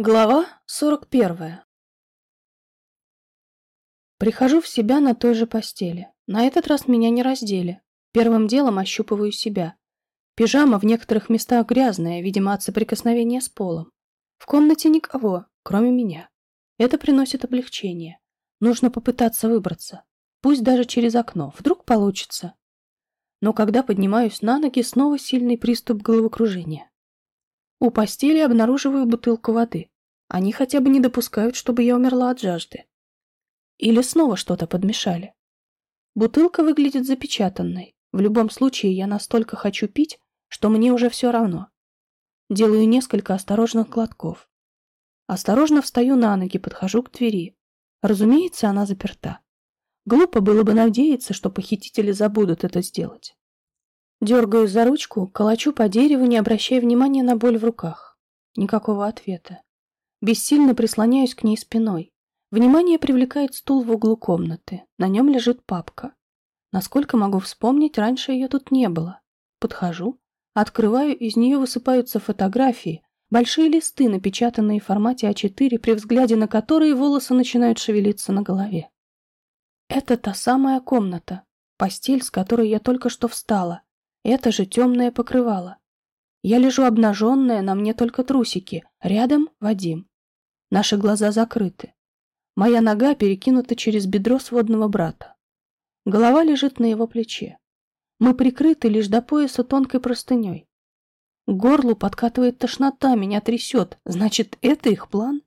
Глава 41 Прихожу в себя на той же постели. На этот раз меня не раздели. Первым делом ощупываю себя. Пижама в некоторых местах грязная, видимо, от соприкосновения с полом. В комнате никого, кроме меня. Это приносит облегчение. Нужно попытаться выбраться. Пусть даже через окно. Вдруг получится. Но когда поднимаюсь на ноги, снова сильный приступ головокружения. У постели обнаруживаю бутылку воды. Они хотя бы не допускают, чтобы я умерла от жажды. Или снова что-то подмешали. Бутылка выглядит запечатанной. В любом случае, я настолько хочу пить, что мне уже все равно. Делаю несколько осторожных глотков. Осторожно встаю на ноги, подхожу к двери. Разумеется, она заперта. Глупо было бы надеяться, что похитители забудут это сделать. Дергаю за ручку, колочу по дереву, не обращая внимания на боль в руках. Никакого ответа. Бессильно прислоняюсь к ней спиной. Внимание привлекает стул в углу комнаты. На нем лежит папка. Насколько могу вспомнить, раньше ее тут не было. Подхожу, открываю, из нее высыпаются фотографии, большие листы, напечатанные в формате А4, при взгляде на которые волосы начинают шевелиться на голове. Это та самая комната, постель, с которой я только что встала, это же темное покрывало. Я лежу обнаженная, на мне только трусики. Рядом Вадим. Наши глаза закрыты. Моя нога перекинута через бедро сводного брата. Голова лежит на его плече. Мы прикрыты лишь до пояса тонкой простыней. К горлу подкатывает тошнота, меня трясет. Значит, это их план?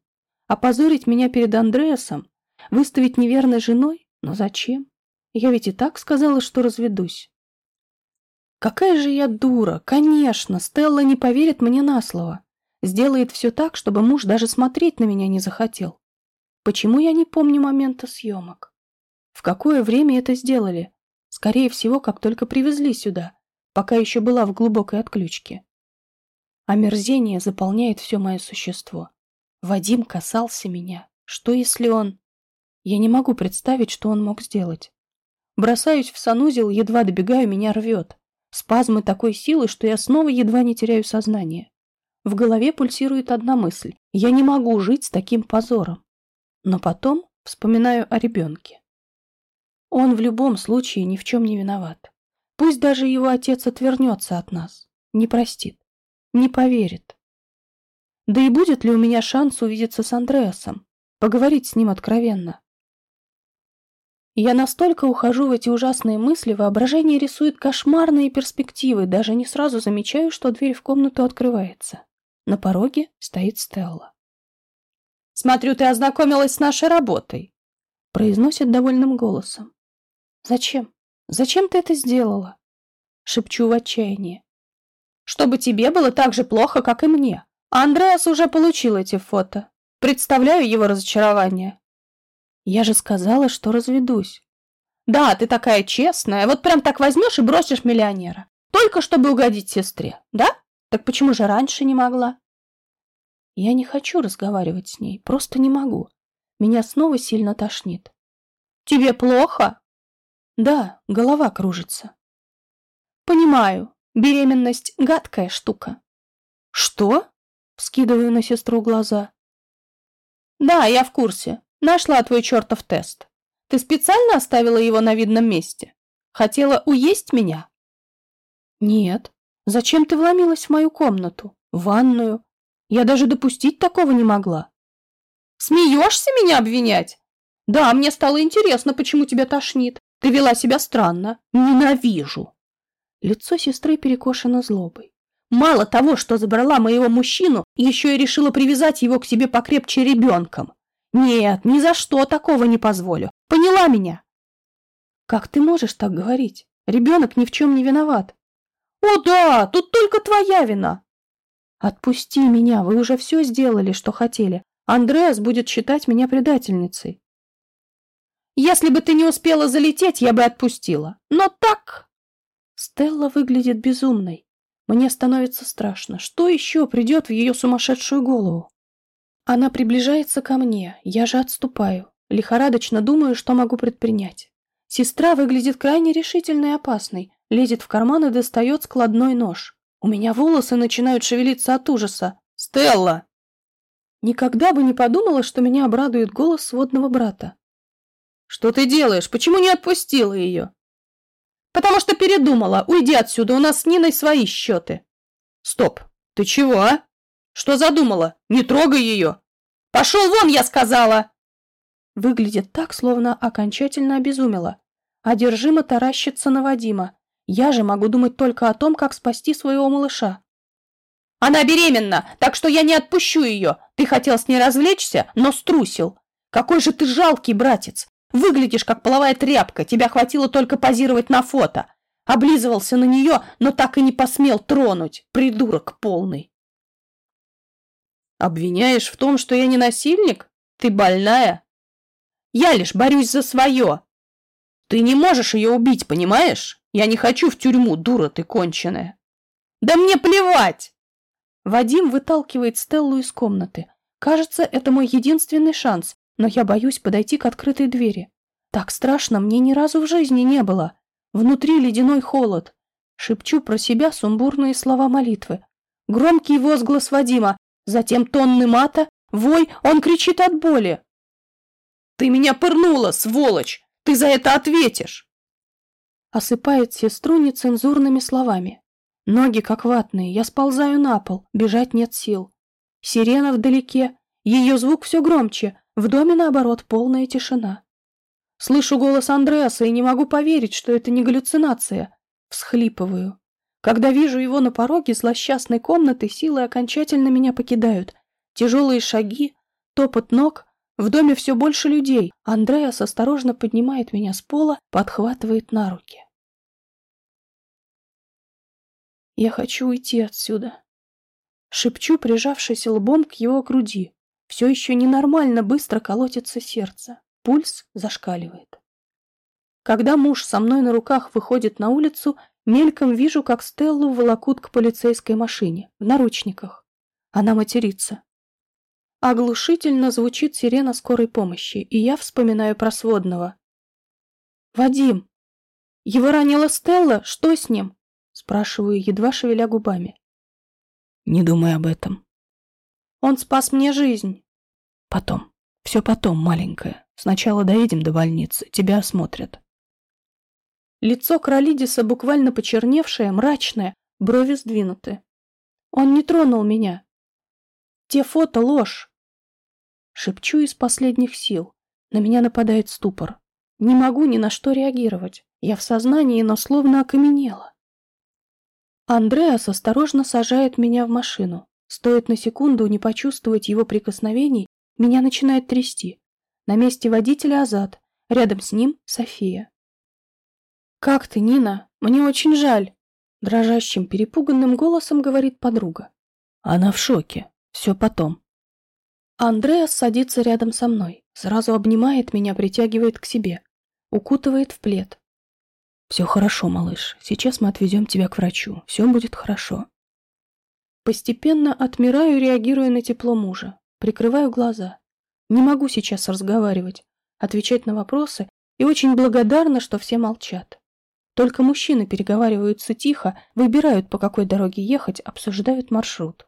Опозорить меня перед Андреасом? Выставить неверной женой? Но зачем? Я ведь и так сказала, что разведусь. Какая же я дура! Конечно, Стелла не поверит мне на слово. Сделает все так, чтобы муж даже смотреть на меня не захотел. Почему я не помню момента съемок? В какое время это сделали? Скорее всего, как только привезли сюда, пока еще была в глубокой отключке. Омерзение заполняет все мое существо. Вадим касался меня. Что если он... Я не могу представить, что он мог сделать. Бросаюсь в санузел, едва добегаю, меня рвет. Спазмы такой силы, что я снова едва не теряю сознание. В голове пульсирует одна мысль. Я не могу жить с таким позором. Но потом вспоминаю о ребенке. Он в любом случае ни в чем не виноват. Пусть даже его отец отвернется от нас, не простит, не поверит. Да и будет ли у меня шанс увидеться с Андреасом, поговорить с ним откровенно? Я настолько ухожу в эти ужасные мысли, воображение рисует кошмарные перспективы, даже не сразу замечаю, что дверь в комнату открывается. На пороге стоит Стелла. «Смотрю, ты ознакомилась с нашей работой», — произносит довольным голосом. «Зачем? Зачем ты это сделала?» — шепчу в отчаянии. «Чтобы тебе было так же плохо, как и мне. Андреас уже получил эти фото. Представляю его разочарование. Я же сказала, что разведусь. Да, ты такая честная, вот прям так возьмешь и бросишь миллионера. Только чтобы угодить сестре, да? Так почему же раньше не могла? Я не хочу разговаривать с ней, просто не могу. Меня снова сильно тошнит. Тебе плохо? Да, голова кружится. Понимаю, беременность — гадкая штука. Что? Скидываю на сестру глаза. Да, я в курсе. Нашла твой чертов тест. Ты специально оставила его на видном месте? Хотела уесть меня? Нет. Зачем ты вломилась в мою комнату? В ванную? Я даже допустить такого не могла. Смеешься меня обвинять? Да, мне стало интересно, почему тебя тошнит. Ты вела себя странно. Ненавижу. Лицо сестры перекошено злобой. Мало того, что забрала моего мужчину, еще и решила привязать его к себе покрепче ребенком. Нет, ни за что такого не позволю. Поняла меня? Как ты можешь так говорить? Ребенок ни в чем не виноват. О да, тут только твоя вина. Отпусти меня, вы уже все сделали, что хотели. Андреас будет считать меня предательницей. Если бы ты не успела залететь, я бы отпустила. Но так... Стелла выглядит безумной. Мне становится страшно. Что еще придет в ее сумасшедшую голову? Она приближается ко мне, я же отступаю. Лихорадочно думаю, что могу предпринять. Сестра выглядит крайне решительной и опасной, лезет в карман и достает складной нож. У меня волосы начинают шевелиться от ужаса. «Стелла!» Никогда бы не подумала, что меня обрадует голос сводного брата. «Что ты делаешь? Почему не отпустила ее?» «Потому что передумала. Уйди отсюда, у нас с Ниной свои счеты». «Стоп! Ты чего, а? Что задумала? Не трогай ее!» «Пошел вон, я сказала!» Выглядит так, словно окончательно обезумела. Одержимо таращится на Вадима. Я же могу думать только о том, как спасти своего малыша. Она беременна, так что я не отпущу ее. Ты хотел с ней развлечься, но струсил. Какой же ты жалкий, братец. Выглядишь, как половая тряпка. Тебя хватило только позировать на фото. Облизывался на нее, но так и не посмел тронуть. Придурок полный. Обвиняешь в том, что я не насильник? Ты больная? Я лишь борюсь за свое. Ты не можешь ее убить, понимаешь? Я не хочу в тюрьму, дура ты конченая. Да мне плевать! Вадим выталкивает Стеллу из комнаты. Кажется, это мой единственный шанс, но я боюсь подойти к открытой двери. Так страшно мне ни разу в жизни не было. Внутри ледяной холод. Шепчу про себя сумбурные слова молитвы. Громкий возглас Вадима, затем тонны мата, вой, он кричит от боли. «Ты меня пырнула, сволочь! Ты за это ответишь!» Осыпает сестру нецензурными словами. Ноги как ватные, я сползаю на пол, бежать нет сил. Сирена вдалеке, ее звук все громче, в доме, наоборот, полная тишина. Слышу голос Андреаса и не могу поверить, что это не галлюцинация. Всхлипываю. Когда вижу его на пороге злосчастной комнаты, силы окончательно меня покидают. Тяжелые шаги, топот ног, в доме все больше людей. Андреас осторожно поднимает меня с пола, подхватывает на руки. Я хочу уйти отсюда. Шепчу, прижавшись лбом к его груди. Все еще ненормально быстро колотится сердце. Пульс зашкаливает. Когда муж со мной на руках выходит на улицу, мельком вижу, как Стеллу волокут к полицейской машине, в наручниках. Она матерится. Оглушительно звучит сирена скорой помощи, и я вспоминаю про сводного. «Вадим! Его ранила Стелла? Что с ним?» Спрашиваю, едва шевеля губами. Не думай об этом. Он спас мне жизнь. Потом. Все потом, маленькая. Сначала доедем до больницы, тебя осмотрят. Лицо Кролидиса буквально почерневшее, мрачное, брови сдвинуты. Он не тронул меня. Те фото — ложь. Шепчу из последних сил. На меня нападает ступор. Не могу ни на что реагировать. Я в сознании, но словно окаменела. Андреас осторожно сажает меня в машину. Стоит на секунду не почувствовать его прикосновений, меня начинает трясти. На месте водителя Азат, рядом с ним София. «Как ты, Нина? Мне очень жаль!» Дрожащим, перепуганным голосом говорит подруга. Она в шоке. Все потом. Андреас садится рядом со мной, сразу обнимает меня, притягивает к себе, укутывает в плед. «Все хорошо, малыш. Сейчас мы отвезем тебя к врачу. Все будет хорошо». Постепенно отмираю, реагируя на тепло мужа. Прикрываю глаза. Не могу сейчас разговаривать, отвечать на вопросы и очень благодарна, что все молчат. Только мужчины переговариваются тихо, выбирают, по какой дороге ехать, обсуждают маршрут.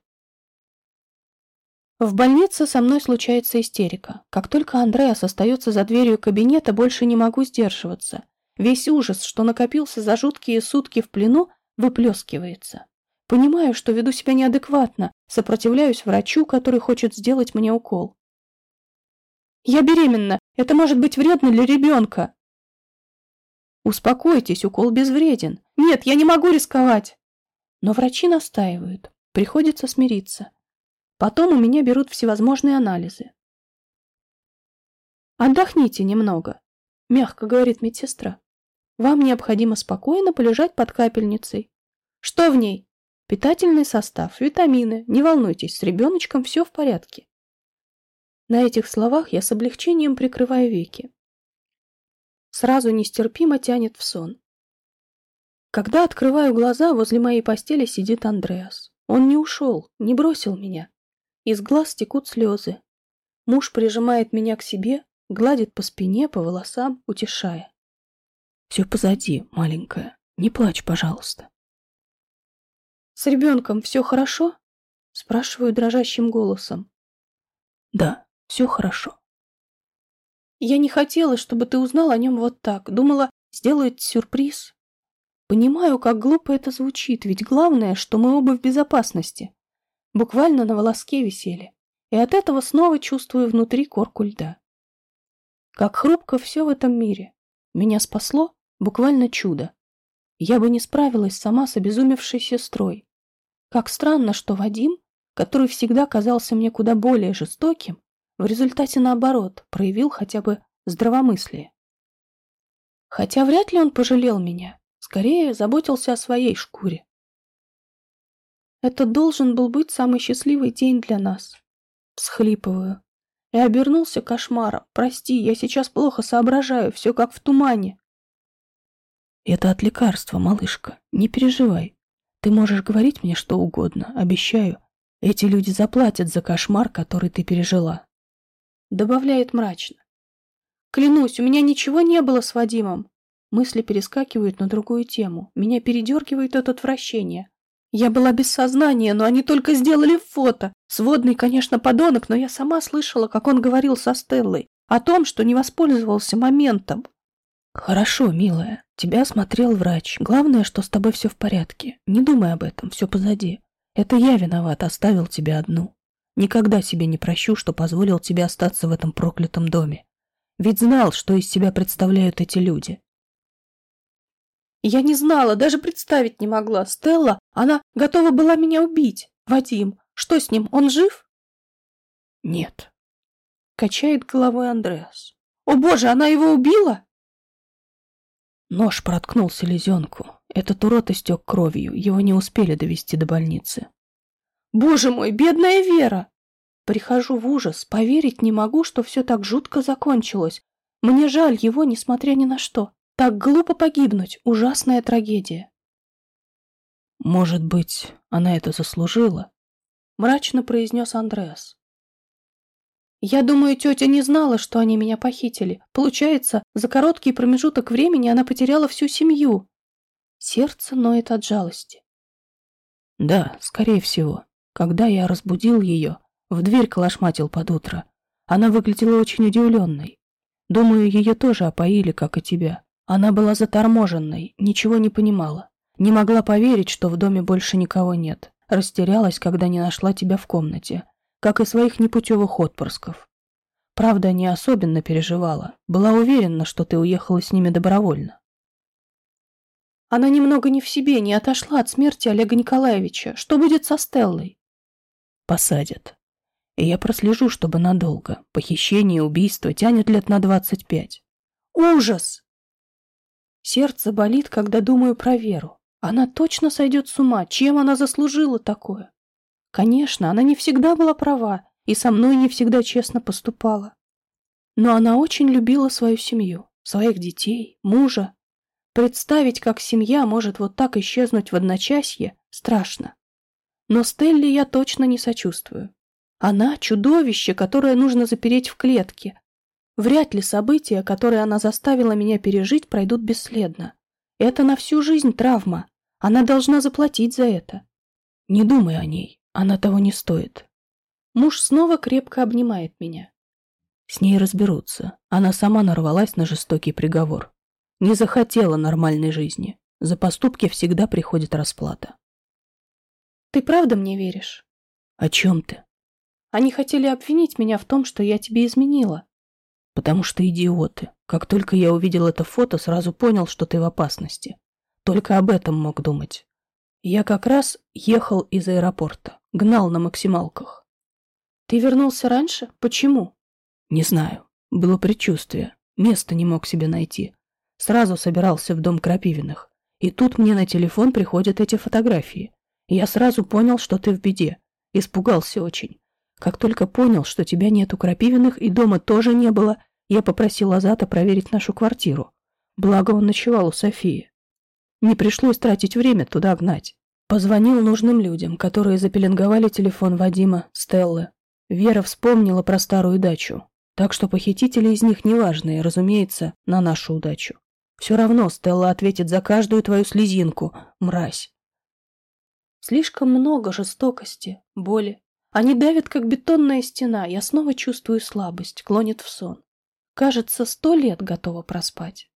В больнице со мной случается истерика. Как только Андреас остается за дверью кабинета, больше не могу сдерживаться. Весь ужас, что накопился за жуткие сутки в плену, выплескивается. Понимаю, что веду себя неадекватно, сопротивляюсь врачу, который хочет сделать мне укол. «Я беременна! Это может быть вредно для ребенка!» «Успокойтесь, укол безвреден. Нет, я не могу рисковать!» Но врачи настаивают. Приходится смириться. Потом у меня берут всевозможные анализы. «Отдохните немного», — мягко говорит медсестра. Вам необходимо спокойно полежать под капельницей. Что в ней? Питательный состав, витамины. Не волнуйтесь, с ребеночком все в порядке. На этих словах я с облегчением прикрываю веки. Сразу нестерпимо тянет в сон. Когда открываю глаза, возле моей постели сидит Андреас. Он не ушел, не бросил меня. Из глаз текут слезы. Муж прижимает меня к себе, гладит по спине, по волосам, утешая. Все позади, маленькая. Не плачь, пожалуйста. С ребенком все хорошо? Спрашиваю дрожащим голосом. Да, все хорошо. Я не хотела, чтобы ты узнал о нем вот так. Думала, сделает сюрприз. Понимаю, как глупо это звучит, ведь главное, что мы оба в безопасности. Буквально на волоске висели. И от этого снова чувствую внутри корку льда. Как хрупко все в этом мире. Меня спасло буквально чудо. Я бы не справилась сама с обезумевшей сестрой. Как странно, что Вадим, который всегда казался мне куда более жестоким, в результате, наоборот, проявил хотя бы здравомыслие. Хотя вряд ли он пожалел меня, скорее заботился о своей шкуре. Это должен был быть самый счастливый день для нас. Всхлипываю. И обернулся кошмаром. Прости, я сейчас плохо соображаю, все как в тумане. Это от лекарства, малышка, не переживай. Ты можешь говорить мне что угодно, обещаю. Эти люди заплатят за кошмар, который ты пережила добавляет мрачно. Клянусь, у меня ничего не было с Вадимом. Мысли перескакивают на другую тему. Меня передергивает от отвращения. Я была без сознания, но они только сделали фото. Сводный, конечно, подонок, но я сама слышала, как он говорил со Стеллой о том, что не воспользовался моментом. Хорошо, милая. Тебя осмотрел врач. Главное, что с тобой все в порядке. Не думай об этом, все позади. Это я виноват, оставил тебя одну. Никогда себе не прощу, что позволил тебе остаться в этом проклятом доме. Ведь знал, что из себя представляют эти люди. Я не знала, даже представить не могла. Стелла, она готова была меня убить. Вадим, что с ним, он жив? Нет. Качает головой Андреас. О боже, она его убила? Нож проткнул селезенку. Этот урод истек кровью, его не успели довести до больницы. Боже мой, бедная Вера! Прихожу в ужас, поверить не могу, что все так жутко закончилось. Мне жаль его, несмотря ни на что. Так глупо погибнуть, ужасная трагедия. Может быть, она это заслужила? Мрачно произнес Андреас. Я думаю, тетя не знала, что они меня похитили. Получается, за короткий промежуток времени она потеряла всю семью. Сердце ноет от жалости. Да, скорее всего. Когда я разбудил ее, в дверь колошматил под утро. Она выглядела очень удивленной. Думаю, ее тоже опоили, как и тебя. Она была заторможенной, ничего не понимала. Не могла поверить, что в доме больше никого нет. Растерялась, когда не нашла тебя в комнате, как и своих непутевых отпрысков. Правда, не особенно переживала. Была уверена, что ты уехала с ними добровольно. Она немного не в себе, не отошла от смерти Олега Николаевича. Что будет со Стеллой? Посадят. И я прослежу, чтобы надолго. Похищение и убийство тянет лет на двадцать пять. Ужас! Сердце болит, когда думаю про Веру. Она точно сойдет с ума. Чем она заслужила такое? Конечно, она не всегда была права и со мной не всегда честно поступала. Но она очень любила свою семью, своих детей, мужа. Представить, как семья может вот так исчезнуть в одночасье, страшно. Но Стелле я точно не сочувствую. Она — чудовище, которое нужно запереть в клетке. Вряд ли события, которые она заставила меня пережить, пройдут бесследно. Это на всю жизнь травма. Она должна заплатить за это. Не думай о ней, она того не стоит. Муж снова крепко обнимает меня. С ней разберутся. Она сама нарвалась на жестокий приговор. Не захотела нормальной жизни. За поступки всегда приходит расплата. Ты правда мне веришь? О чем ты? Они хотели обвинить меня в том, что я тебе изменила. Потому что идиоты. Как только я увидел это фото, сразу понял, что ты в опасности. Только об этом мог думать. Я как раз ехал из аэропорта, гнал на максималках. Ты вернулся раньше? Почему? Не знаю. Было предчувствие. Места не мог себе найти. Сразу собирался в дом Крапивиных. И тут мне на телефон приходят эти фотографии. Я сразу понял, что ты в беде. Испугался очень. Как только понял, что тебя нет у Крапивиных и дома тоже не было, я попросил Азата проверить нашу квартиру. Благо он ночевал у Софии. Не пришлось тратить время туда гнать. Позвонил нужным людям, которые запеленговали телефон Вадима, Стеллы. Вера вспомнила про старую дачу. Так что похитители из них неважные, разумеется, на нашу удачу. Все равно Стелла ответит за каждую твою слезинку, мразь. Слишком много жестокости, боли. Они давят, как бетонная стена. Я снова чувствую слабость, клонит в сон. Кажется, сто лет готова проспать.